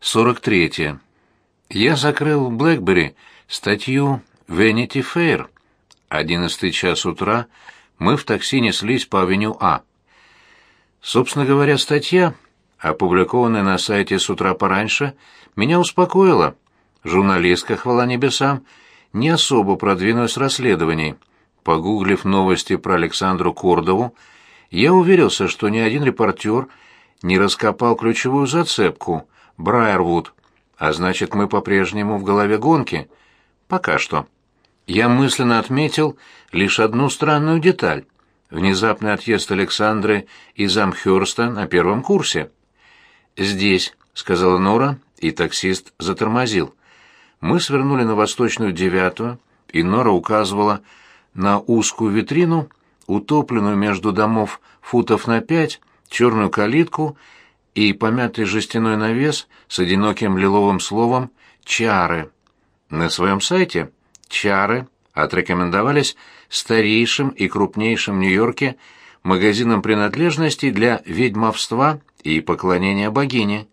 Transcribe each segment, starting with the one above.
43. Я закрыл в Блэкбери статью Vanity Fair. Одиннадцатый час утра мы в такси неслись по авеню А. Собственно говоря, статья, опубликованная на сайте с утра пораньше, меня успокоила. Журналистка, хвала небесам, не особо продвинулась в расследовании. Погуглив новости про Александру Кордову, я уверился, что ни один репортер не раскопал ключевую зацепку — Брайервуд, а значит, мы по-прежнему в голове гонки. Пока что. Я мысленно отметил лишь одну странную деталь — внезапный отъезд Александры из Амхёрста на первом курсе. «Здесь», — сказала Нора, и таксист затормозил. Мы свернули на Восточную девятую, и Нора указывала на узкую витрину, утопленную между домов футов на пять, черную калитку и помятый жестяной навес с одиноким лиловым словом «Чары». На своем сайте «Чары» отрекомендовались старейшим и крупнейшим в Нью-Йорке магазином принадлежностей для ведьмовства и поклонения богине.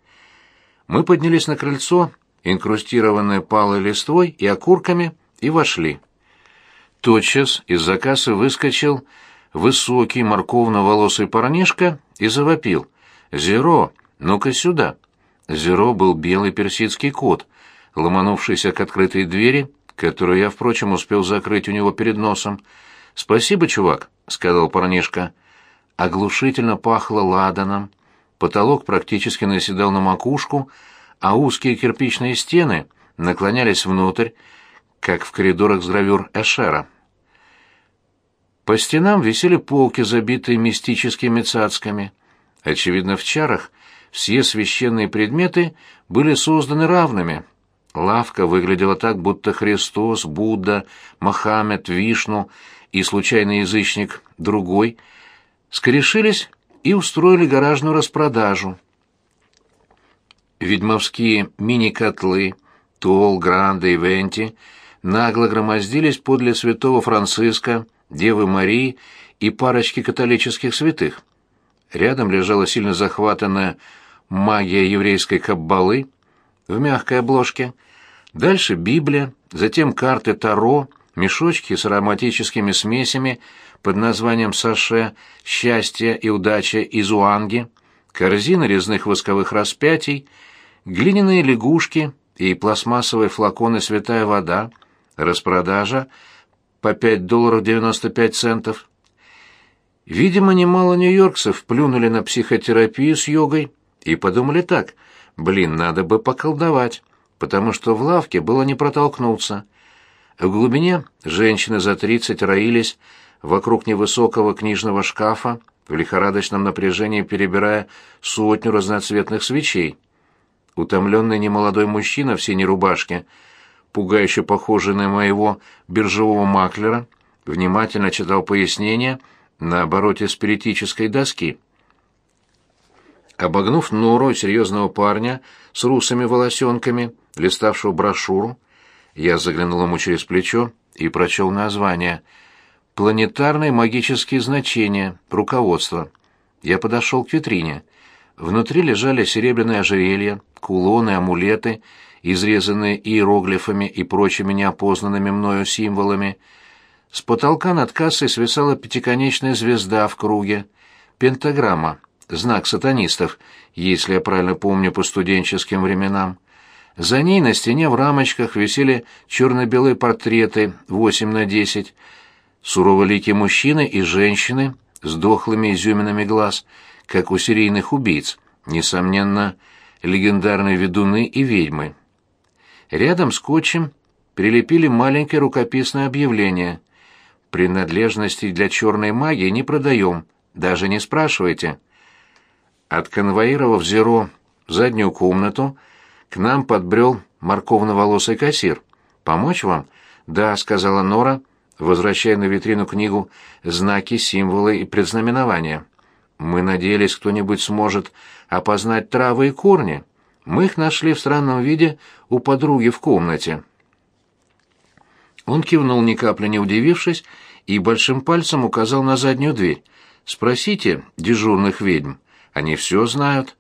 Мы поднялись на крыльцо, инкрустированное палой листвой и окурками, и вошли. Тотчас из-за выскочил высокий морковно-волосый парнишка и завопил — «Зеро, ну-ка сюда!» Зеро был белый персидский кот, ломанувшийся к открытой двери, которую я, впрочем, успел закрыть у него перед носом. «Спасибо, чувак», — сказал парнишка. Оглушительно пахло ладаном, потолок практически наседал на макушку, а узкие кирпичные стены наклонялись внутрь, как в коридорах с гравюр Эшера. По стенам висели полки, забитые мистическими цацками — Очевидно, в чарах все священные предметы были созданы равными. Лавка выглядела так, будто Христос, Будда, Мохаммед, Вишну и случайный язычник другой скорешились и устроили гаражную распродажу. Ведьмовские мини-котлы, Тол, Гранде и Венти нагло громоздились подле святого Франциска, Девы Марии и парочки католических святых. Рядом лежала сильно захватанная магия еврейской каббалы в мягкой обложке. Дальше Библия, затем карты Таро, мешочки с ароматическими смесями под названием «Саше», «Счастье» и «Удача» из Уанги, корзина резных восковых распятий, глиняные лягушки и пластмассовые флаконы «Святая вода», распродажа по 5 долларов 95 центов. Видимо, немало нью-йоркцев плюнули на психотерапию с йогой и подумали так, блин, надо бы поколдовать, потому что в лавке было не протолкнуться. В глубине женщины за тридцать роились вокруг невысокого книжного шкафа, в лихорадочном напряжении перебирая сотню разноцветных свечей. Утомленный немолодой мужчина в синей рубашке, пугающе похожий на моего биржевого маклера, внимательно читал пояснения — на обороте спиритической доски. Обогнув нору серьезного парня с русыми волосенками, листавшего брошюру, я заглянул ему через плечо и прочел название «Планетарные магические значения. Руководство». Я подошел к витрине. Внутри лежали серебряные ожерелья, кулоны, амулеты, изрезанные иероглифами и прочими неопознанными мною символами — с потолка над кассой свисала пятиконечная звезда в круге, пентаграмма, знак сатанистов, если я правильно помню по студенческим временам. За ней на стене в рамочках висели черно-белые портреты 8 на 10, суроволикие мужчины и женщины с дохлыми изюминами глаз, как у серийных убийц, несомненно, легендарные ведуны и ведьмы. Рядом скотчем прилепили маленькое рукописное объявление принадлежностей для черной магии не продаем, даже не спрашивайте. Отконвоировав Зеро в заднюю комнату, к нам подбрел морковно-волосый кассир. «Помочь вам?» «Да», — сказала Нора, возвращая на витрину книгу «Знаки, символы и предзнаменования». «Мы надеялись, кто-нибудь сможет опознать травы и корни. Мы их нашли в странном виде у подруги в комнате». Он кивнул ни капли не удивившись и большим пальцем указал на заднюю дверь. «Спросите дежурных ведьм, они все знают».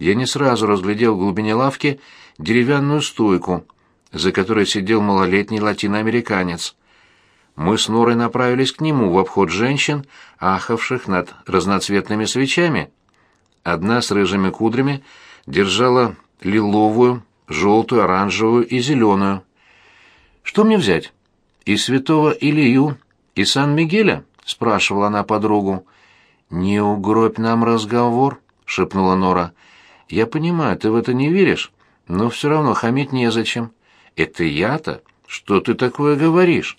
я не сразу разглядел в глубине лавки деревянную стойку, за которой сидел малолетний латиноамериканец. Мы с Норой направились к нему в обход женщин, ахавших над разноцветными свечами. Одна с рыжими кудрями держала лиловую, желтую, оранжевую и зеленую. «Что мне взять? И святого Илью, и Сан-Мигеля?» — спрашивала она подругу. «Не угробь нам разговор», — шепнула Нора. «Я понимаю, ты в это не веришь, но все равно хамить незачем. Это я-то? Что ты такое говоришь?»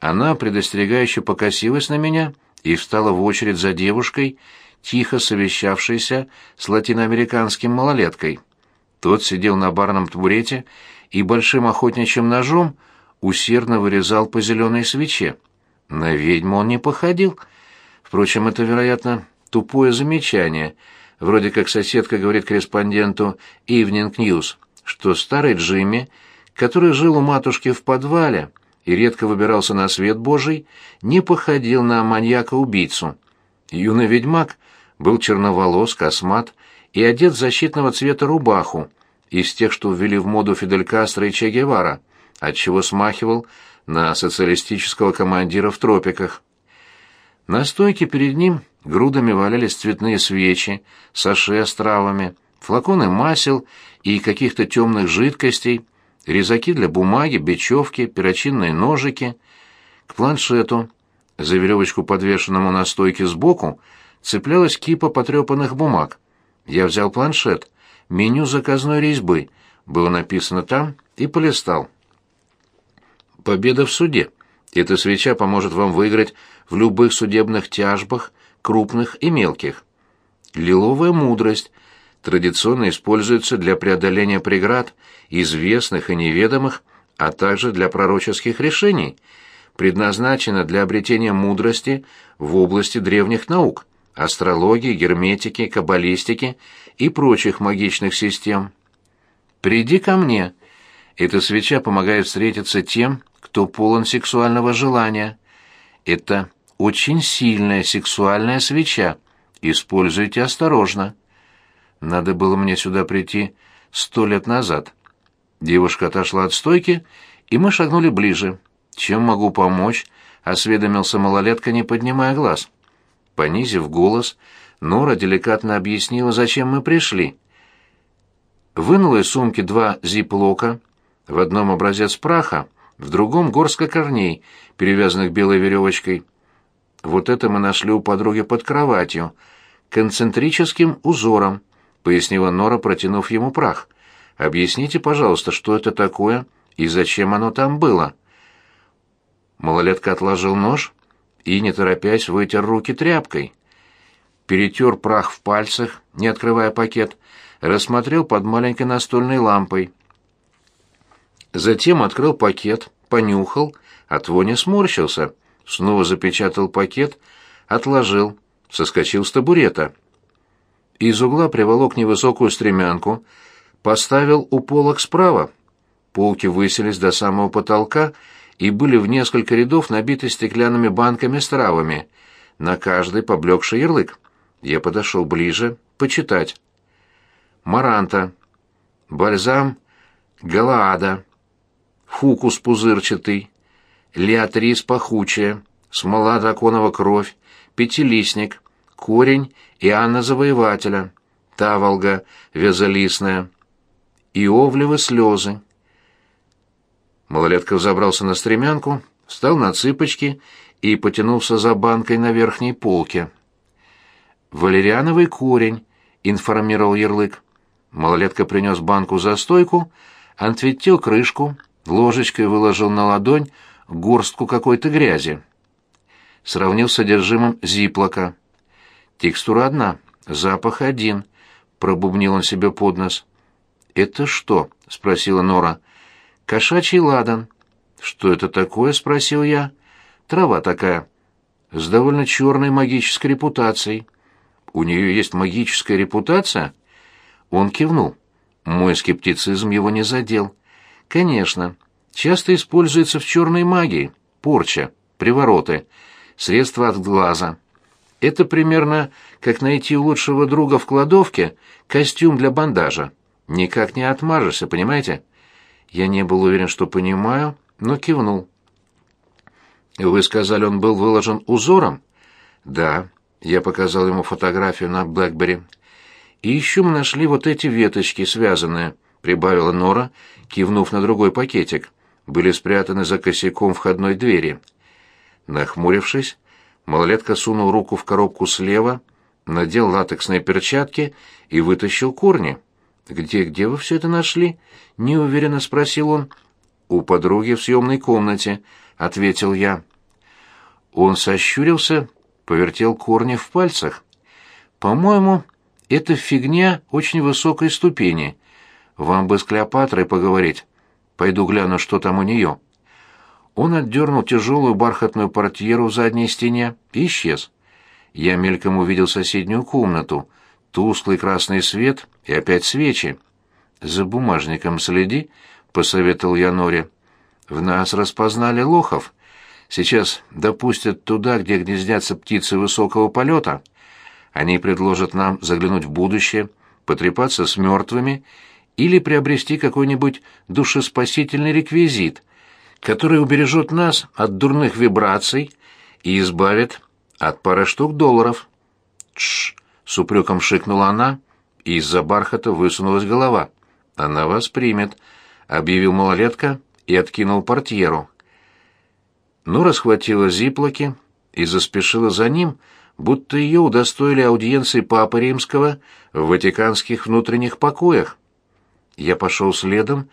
Она предостерегающе покосилась на меня и встала в очередь за девушкой, тихо совещавшейся с латиноамериканским малолеткой. Тот сидел на барном табурете и большим охотничьим ножом усердно вырезал по зеленой свече. На ведьму он не походил. Впрочем, это, вероятно, тупое замечание, вроде как соседка говорит корреспонденту Evening News, что старый Джимми, который жил у матушки в подвале и редко выбирался на свет Божий, не походил на маньяка-убийцу. Юный ведьмак был черноволос, космат и одет защитного цвета рубаху, из тех, что ввели в моду Фидель Кастро и Че Гевара, отчего смахивал на социалистического командира в тропиках. На стойке перед ним грудами валялись цветные свечи, саше с травами, флаконы масел и каких-то темных жидкостей, резаки для бумаги, бечевки, перочинные ножики. К планшету, за веревочку, подвешенному на стойке сбоку, цеплялась кипа потрепанных бумаг. Я взял планшет, меню заказной резьбы, было написано там, и полистал. Победа в суде. Эта свеча поможет вам выиграть в любых судебных тяжбах, крупных и мелких. Лиловая мудрость традиционно используется для преодоления преград, известных и неведомых, а также для пророческих решений, предназначена для обретения мудрости в области древних наук, астрологии, герметики, каббалистики и прочих магичных систем. «Приди ко мне», эта свеча помогает встретиться тем, кто полон сексуального желания. Это очень сильная сексуальная свеча. Используйте осторожно. Надо было мне сюда прийти сто лет назад. Девушка отошла от стойки, и мы шагнули ближе. Чем могу помочь? осведомился малолетка, не поднимая глаз. Понизив голос, Нора деликатно объяснила, зачем мы пришли. Вынула из сумки два зиплока, в одном образец праха, в другом горстка корней, перевязанных белой веревочкой. Вот это мы нашли у подруги под кроватью, концентрическим узором, пояснила Нора, протянув ему прах. Объясните, пожалуйста, что это такое и зачем оно там было. Малолетка отложил нож и, не торопясь, вытер руки тряпкой. Перетер прах в пальцах, не открывая пакет, рассмотрел под маленькой настольной лампой. Затем открыл пакет, понюхал, от вони сморщился, снова запечатал пакет, отложил, соскочил с табурета. Из угла приволок невысокую стремянку, поставил у полок справа. Полки высились до самого потолка и были в несколько рядов набиты стеклянными банками с травами, на каждый поблекший ярлык. Я подошел ближе, почитать. Маранта, бальзам Галаада, фукус пузырчатый, лиатрис пахучая, смола драконова кровь, пятилистник, корень Иоанна Завоевателя, таволга вязолистная, иовлевы слезы. Малолетка взобрался на стремянку, встал на цыпочки и потянулся за банкой на верхней полке. «Валериановый корень», — информировал ярлык. Малолетка принес банку за стойку, ответил крышку, ложечкой выложил на ладонь горстку какой-то грязи. Сравнил с содержимым зиплока. Текстура одна, запах один, пробубнил он себе под нос. «Это что?» — спросила Нора. «Кошачий ладан». «Что это такое?» — спросил я. «Трава такая, с довольно черной магической репутацией». «У нее есть магическая репутация?» Он кивнул. Мой скептицизм его не задел. Конечно, часто используется в черной магии, порча, привороты, средства от глаза. Это примерно как найти лучшего друга в кладовке костюм для бандажа. Никак не отмажешься, понимаете? Я не был уверен, что понимаю, но кивнул. Вы сказали, он был выложен узором? Да. Я показал ему фотографию на Блэкбери. И еще мы нашли вот эти веточки, связанные, прибавила Нора, кивнув на другой пакетик. Были спрятаны за косяком входной двери. Нахмурившись, малолетка сунул руку в коробку слева, надел латексные перчатки и вытащил корни. «Где, где вы все это нашли?» — неуверенно спросил он. «У подруги в съемной комнате», — ответил я. Он сощурился, повертел корни в пальцах. «По-моему, это фигня очень высокой ступени. Вам бы с Клеопатрой поговорить. Пойду гляну, что там у нее». Он отдернул тяжелую бархатную портьеру в задней стене и исчез. Я мельком увидел соседнюю комнату, тусклый красный свет и опять свечи. «За бумажником следи», — посоветовал я Норе. «В нас распознали лохов. Сейчас допустят туда, где гнездятся птицы высокого полета. Они предложат нам заглянуть в будущее, потрепаться с мертвыми или приобрести какой-нибудь душеспасительный реквизит, который убережет нас от дурных вибраций и избавит от пары штук долларов. Тш! с упреком шикнула она, и из-за бархата высунулась голова. Она вас примет, объявил малолетка и откинул портьеру. Нора схватила зиплоки и заспешила за ним, будто ее удостоили аудиенции Папы Римского в ватиканских внутренних покоях. Я пошел следом,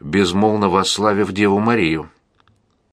безмолвно восславив Деву Марию.